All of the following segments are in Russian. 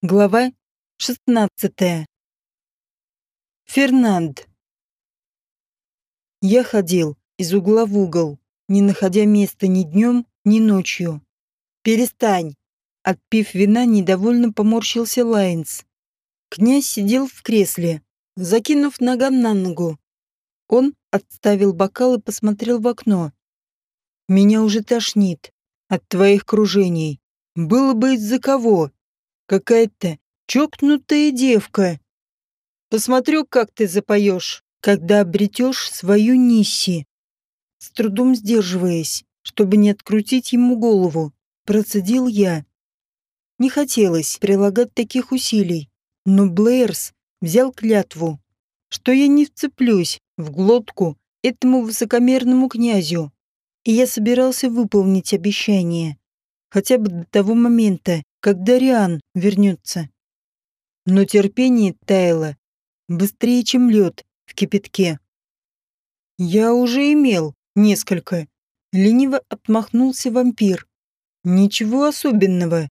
Глава 16. Фернанд. Я ходил из угла в угол, не находя места ни днем, ни ночью. «Перестань!» Отпив вина, недовольно поморщился Лайнс. Князь сидел в кресле, закинув ногам на ногу. Он отставил бокал и посмотрел в окно. «Меня уже тошнит от твоих кружений. Было бы из-за кого?» Какая-то чокнутая девка. Посмотрю, как ты запоешь, когда обретешь свою Нисси. С трудом сдерживаясь, чтобы не открутить ему голову, процедил я. Не хотелось прилагать таких усилий, но Блэйрс взял клятву, что я не вцеплюсь в глотку этому высокомерному князю, и я собирался выполнить обещание, хотя бы до того момента, когда Риан вернется. Но терпение таяло быстрее, чем лед в кипятке. Я уже имел несколько. Лениво отмахнулся вампир. Ничего особенного.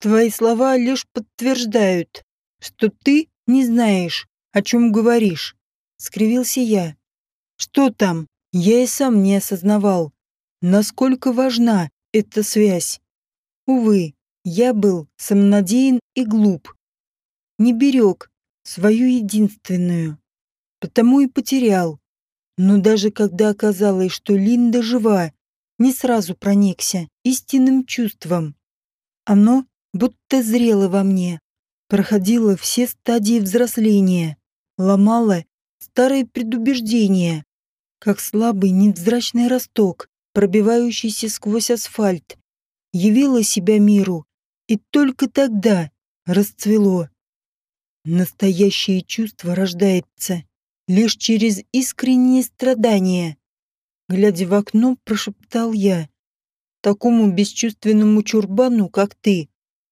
Твои слова лишь подтверждают, что ты не знаешь, о чем говоришь. Скривился я. Что там? Я и сам не осознавал, насколько важна эта связь. Увы, я был самонадеян и глуп. Не берег свою единственную. Потому и потерял. Но даже когда оказалось, что Линда жива, не сразу проникся истинным чувством. Оно будто зрело во мне, проходило все стадии взросления, ломало старые предубеждения, как слабый невзрачный росток, пробивающийся сквозь асфальт, явило себя миру и только тогда расцвело. Настоящее чувство рождается лишь через искреннее страдание. Глядя в окно, прошептал я. Такому бесчувственному чурбану, как ты,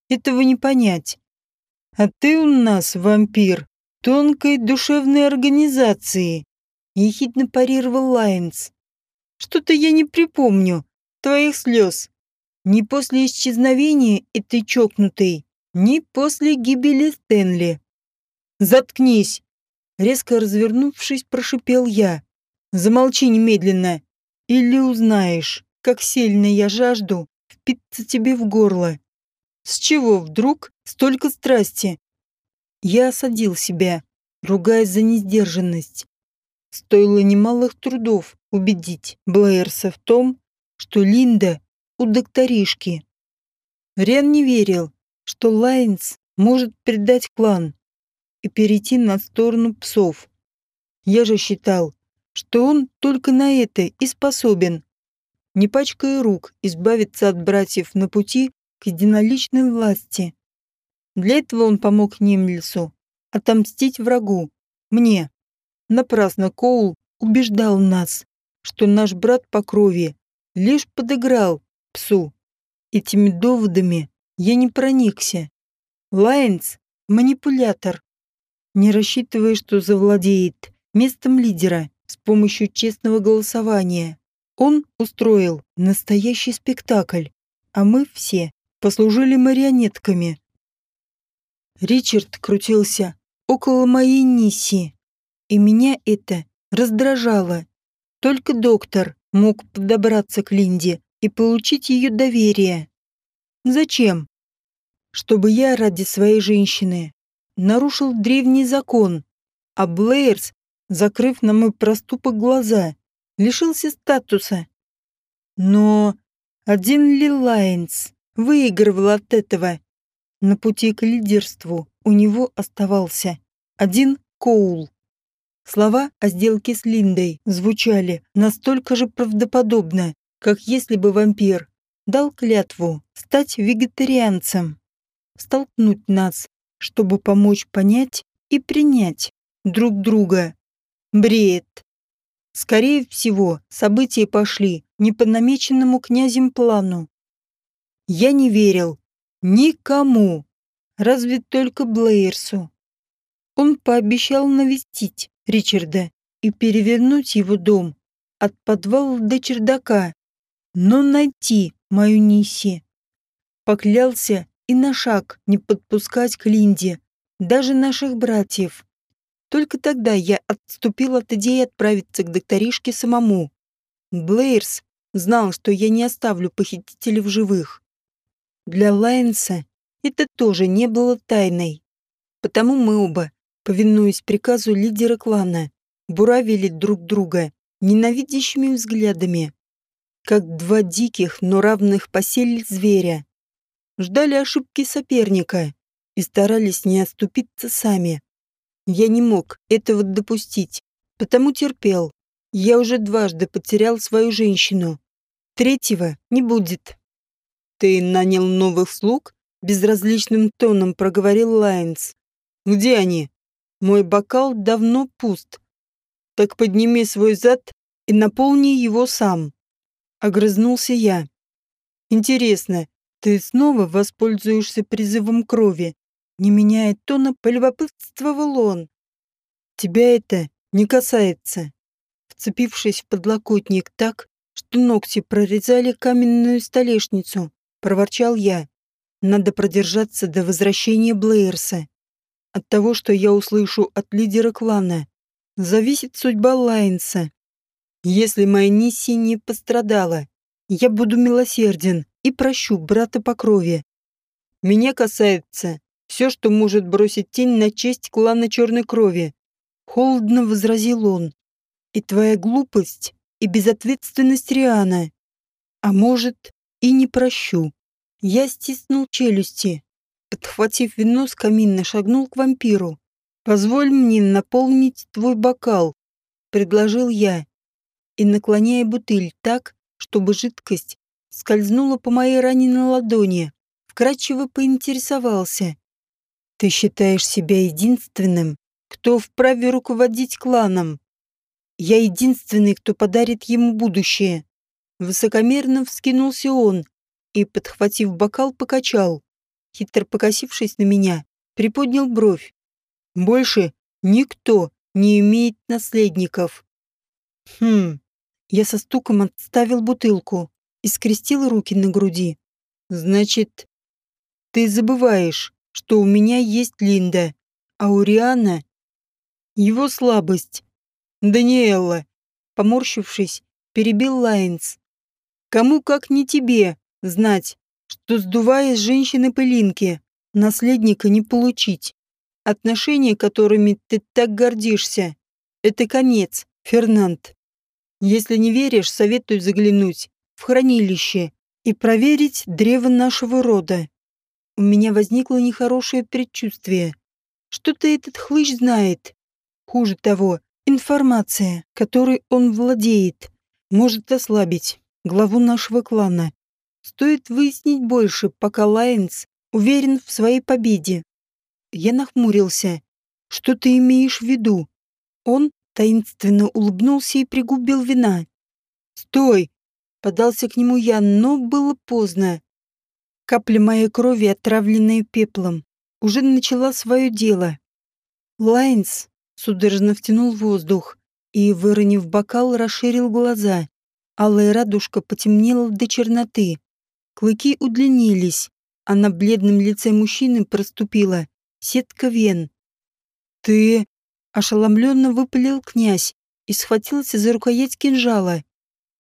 этого не понять. А ты у нас, вампир, тонкой душевной организации. Ехидно парировал Лайнс. Что-то я не припомню твоих слез. Ни после исчезновения этой чокнутой, ни после гибели Стэнли. «Заткнись!» Резко развернувшись, прошипел я. «Замолчи немедленно, или узнаешь, как сильно я жажду впиться тебе в горло. С чего вдруг столько страсти?» Я осадил себя, ругаясь за несдержанность. Стоило немалых трудов убедить Блэерса в том, что Линда у докторишки. Рен не верил, что Лайнс может предать клан и перейти на сторону псов. Я же считал, что он только на это и способен. Не пачкая рук, избавиться от братьев на пути к единоличной власти. Для этого он помог Нимлису отомстить врагу, мне. Напрасно Коул убеждал нас, что наш брат по крови лишь подыграл псу. Этими доводами я не проникся. Лайнс — манипулятор, не рассчитывая, что завладеет местом лидера с помощью честного голосования. Он устроил настоящий спектакль, а мы все послужили марионетками. Ричард крутился около моей Нисси, и меня это раздражало. Только доктор мог подобраться к Линде и получить ее доверие. Зачем? Чтобы я ради своей женщины нарушил древний закон, а Блэйрс, закрыв на мой проступок глаза, лишился статуса. Но один ли Лайнс выигрывал от этого? На пути к лидерству у него оставался один Коул. Слова о сделке с Линдой звучали настолько же правдоподобно, как если бы вампир дал клятву стать вегетарианцем, столкнуть нас, чтобы помочь понять и принять друг друга. Бред. Скорее всего, события пошли не по намеченному князем плану. Я не верил никому, разве только Блейерсу. Он пообещал навестить Ричарда и перевернуть его дом от подвала до чердака, но найти мою Ниси. Поклялся и на шаг не подпускать к Линде, даже наших братьев. Только тогда я отступил от идеи отправиться к докторишке самому. Блейрс знал, что я не оставлю похитителей в живых. Для Лайнса это тоже не было тайной. Потому мы оба, повинуясь приказу лидера клана, буравили друг друга ненавидящими взглядами, как два диких, но равных по силе зверя. Ждали ошибки соперника и старались не отступиться сами. Я не мог этого допустить, потому терпел. Я уже дважды потерял свою женщину. Третьего не будет. «Ты нанял новых слуг?» Безразличным тоном проговорил Лайнс. «Где они? Мой бокал давно пуст. Так подними свой зад и наполни его сам». Огрызнулся я. «Интересно, ты снова воспользуешься призывом крови?» Не меняя тона, полюбопытствовал он. «Тебя это не касается». Вцепившись в подлокотник так, что ногти прорезали каменную столешницу, проворчал я. Надо продержаться до возвращения Блейерса. От того, что я услышу от лидера клана, зависит судьба Лайнса. Если моя Нисси не пострадала, я буду милосерден и прощу брата по крови. Меня касается все, что может бросить тень на честь клана черной крови. Холодно возразил он. И твоя глупость, и безответственность Риана. А может, и не прощу. Я стиснул челюсти. Подхватив вино с камина, шагнул к вампиру. «Позволь мне наполнить твой бокал», — предложил я. И, наклоняя бутыль так, чтобы жидкость скользнула по моей раненой ладони, вкрадчиво поинтересовался. «Ты считаешь себя единственным, кто вправе руководить кланом? Я единственный, кто подарит ему будущее». Высокомерно вскинулся он, и, подхватив бокал, покачал. Хитро покосившись на меня, приподнял бровь. «Больше никто не имеет наследников». «Хм...» Я со стуком отставил бутылку и скрестил руки на груди. «Значит, ты забываешь, что у меня есть Линда, а у Риана его слабость. Даниэлла, поморщившись, перебил Лайнс. Кому как не тебе знать, что сдувая с женщины пылинки, наследника не получить. Отношения, которыми ты так гордишься, это конец, Фернанд. Если не веришь, советую заглянуть в хранилище и проверить древо нашего рода. У меня возникло нехорошее предчувствие. Что-то этот хлыщ знает. Хуже того, информация, которой он владеет, может ослабить главу нашего клана. Стоит выяснить больше, пока Лайнс уверен в своей победе. Я нахмурился. Что ты имеешь в виду? Он таинственно улыбнулся и пригубил вина. «Стой!» — подался к нему я, но было поздно. Капля моей крови, отравленная пеплом, уже начала свое дело. Лайнс судорожно втянул воздух и, выронив бокал, расширил глаза. Алая радужка потемнела до черноты. Клыки удлинились, а на бледном лице мужчины проступила сетка вен. «Ты...» — ошеломленно выпалил князь и схватился за рукоять кинжала.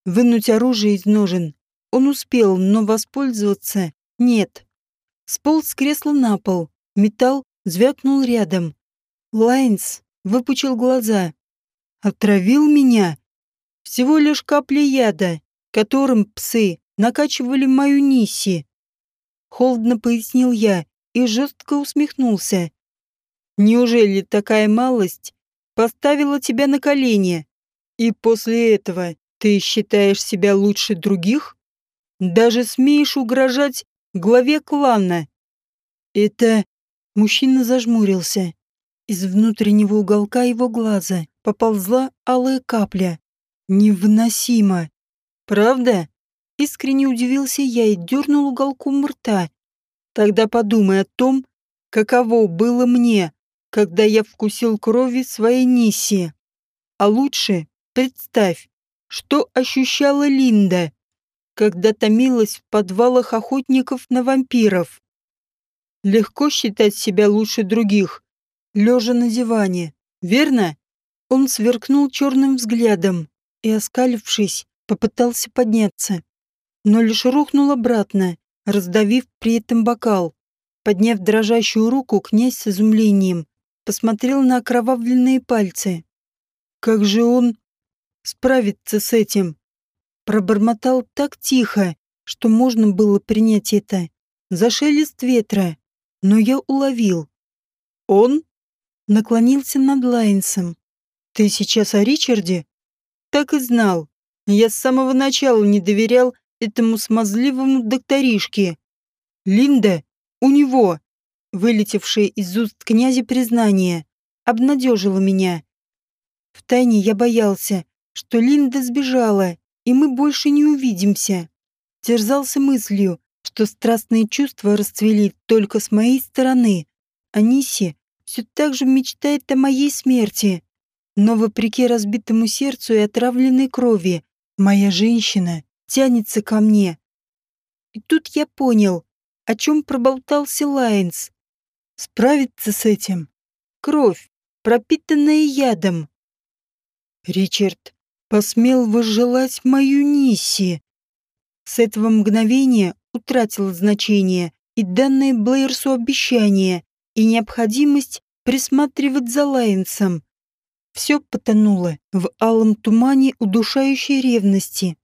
Вынуть оружие из ножен. Он успел, но воспользоваться нет. Сполз с кресла на пол. Металл звякнул рядом. Лайнс выпучил глаза. «Отравил меня?» Всего лишь капли яда, которым псы накачивали мою Ниси. Холодно пояснил я и жестко усмехнулся. Неужели такая малость поставила тебя на колени? И после этого ты считаешь себя лучше других? Даже смеешь угрожать главе клана? Это... Мужчина зажмурился. Из внутреннего уголка его глаза поползла алая капля. Невыносимо. Правда? Искренне удивился я и дернул уголком рта. Тогда подумай о том, каково было мне, когда я вкусил крови своей Ниси. А лучше представь, что ощущала Линда, когда томилась в подвалах охотников на вампиров. Легко считать себя лучше других, лежа на диване, верно? Он сверкнул черным взглядом и, оскалившись, попытался подняться, но лишь рухнул обратно, раздавив при этом бокал. Подняв дрожащую руку, князь с изумлением посмотрел на окровавленные пальцы. Как же он справится с этим? Пробормотал так тихо, что можно было принять это за шелест ветра, но я уловил. Он наклонился над Лайнсом. «Ты сейчас о Ричарде?» «Так и знал. Я с самого начала не доверял этому смазливому докторишке. Линда у него, вылетевшее из уст князя признание, обнадежила меня. Втайне я боялся, что Линда сбежала, и мы больше не увидимся. Терзался мыслью, что страстные чувства расцвели только с моей стороны. Аниси все так же мечтает о моей смерти. Но вопреки разбитому сердцу и отравленной крови, моя женщина тянется ко мне. И тут я понял, о чем проболтался Лайнс. Справиться с этим. Кровь, пропитанная ядом. Ричард посмел возжелать мою Нисси. С этого мгновения утратило значение и данное Блэйрсу обещание, и необходимость присматривать за Лайнсом. Все потонуло в алом тумане удушающей ревности.